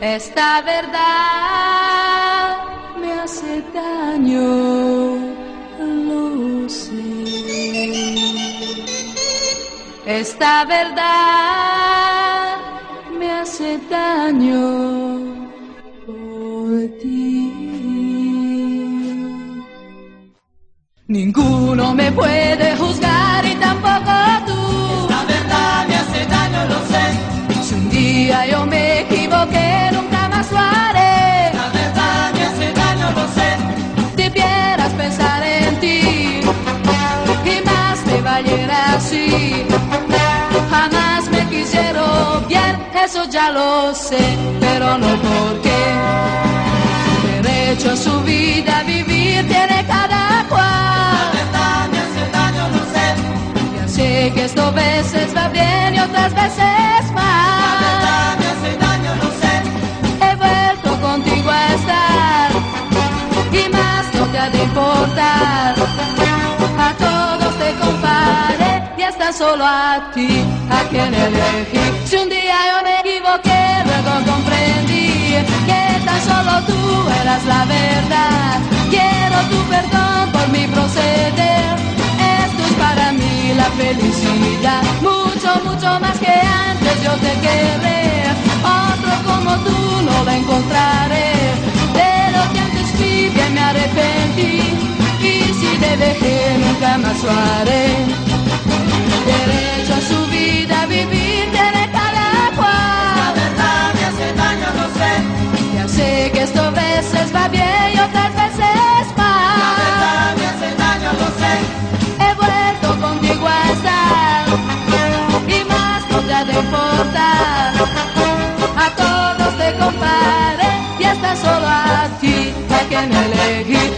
Esta verdad me hace daño, lo sé. Esta verdad me hace daño por ti. Ninguno me puede juzgar y tampoco tú. La verdad me hace daño, lo sé. Si un día yo así. Jamás me quisieron bien, eso ya lo sé, pero no porque derecho a su vida vivir tiene cada La cual. verdad me hace daño, lo sé. Ya sé que esto veces va bien y otras veces solo a ti, a quien elegí. Si un día yo me equivoqué, luego comprendí que tan solo tú eras la verdad. Quiero tu perdón por mi proceder. Esto es para mí la felicidad, mucho, mucho más que antes yo te querré. Otro como tú no lo encontraré. De lo que antes fui bien me arrepentí. Y si te dejé nunca más lo haré.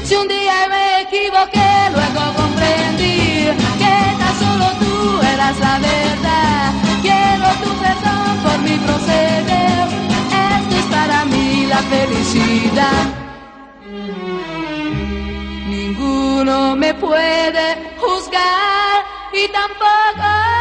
Si un día me equivoqué, luego comprendí que tan solo tú eras la verdad. Quiero tu perdón por mi proceder. Esto es para mí la felicidad. Ninguno me puede juzgar y tampoco